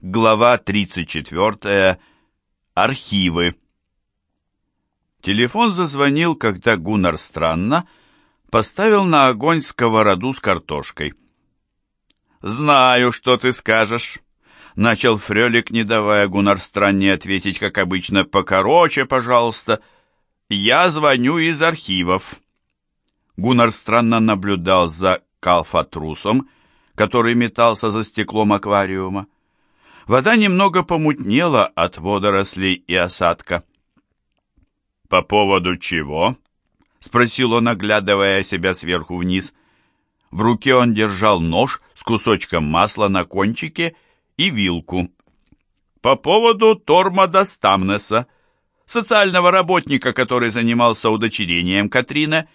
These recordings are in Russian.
Глава 34. Архивы. Телефон зазвонил, когда Гуннар странно поставил на огонь сковороду с картошкой. «Знаю, что ты скажешь», — начал Фрелик, не давая Гуннар странне ответить, как обычно, «покороче, пожалуйста. Я звоню из архивов». Гуннар странно наблюдал за калфатрусом, который метался за стеклом аквариума. Вода немного помутнела от водорослей и осадка. «По поводу чего?» — спросил он, оглядывая себя сверху вниз. В руке он держал нож с кусочком масла на кончике и вилку. «По поводу Тормода Стамнеса, социального работника, который занимался удочерением Катрина.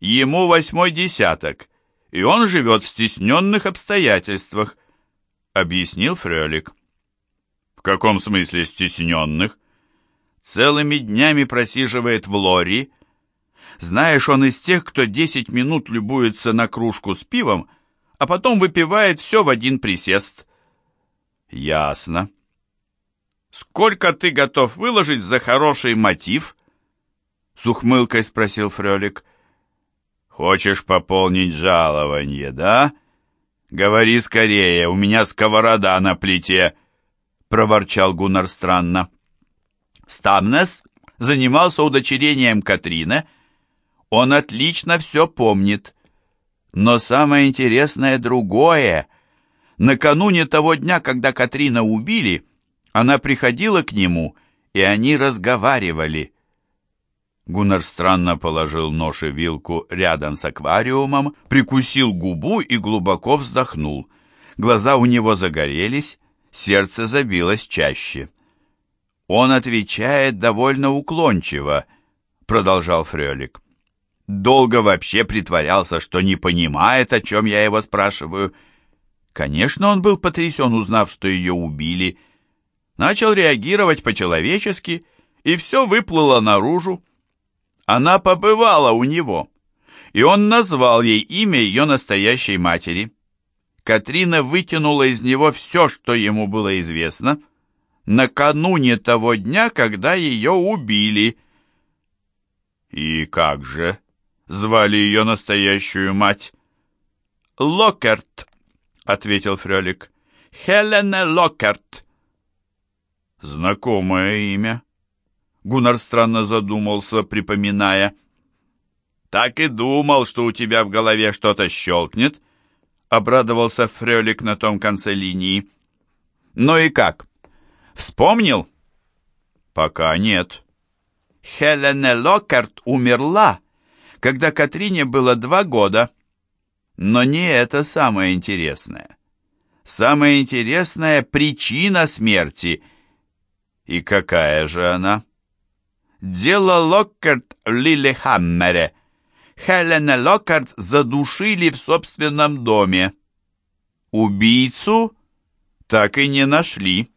Ему восьмой десяток, и он живет в стесненных обстоятельствах», — объяснил Фрелик. В каком смысле стесненных? Целыми днями просиживает в лори. Знаешь, он из тех, кто десять минут любуется на кружку с пивом, а потом выпивает все в один присест. Ясно. Сколько ты готов выложить за хороший мотив? С ухмылкой спросил Фрелик. Хочешь пополнить жалование, да? Говори скорее, у меня сковорода на плите. — проворчал Гуннар странно. Стамнес занимался удочерением Катрины. Он отлично все помнит. Но самое интересное другое. Накануне того дня, когда Катрина убили, она приходила к нему, и они разговаривали. Гуннар странно положил нож и вилку рядом с аквариумом, прикусил губу и глубоко вздохнул. Глаза у него загорелись, сердце забилось чаще. «Он отвечает довольно уклончиво», — продолжал Фрелик. «Долго вообще притворялся, что не понимает, о чем я его спрашиваю. Конечно, он был потрясен, узнав, что ее убили. Начал реагировать по-человечески, и все выплыло наружу. Она побывала у него, и он назвал ей имя ее настоящей матери». Катрина вытянула из него все, что ему было известно, накануне того дня, когда ее убили. «И как же?» — звали ее настоящую мать. «Локерт», — ответил Фрелик. «Хелена Локерт». «Знакомое имя». Гуннар странно задумался, припоминая. «Так и думал, что у тебя в голове что-то щелкнет», — обрадовался Фрелик на том конце линии. «Ну и как? Вспомнил?» «Пока нет». Хелене Локкарт умерла, когда Катрине было два года. Но не это самое интересное. Самое интересное — причина смерти. И какая же она? Дело Локкарт в Лилихаммере — Хелена Локкарт задушили в собственном доме. Убийцу так и не нашли.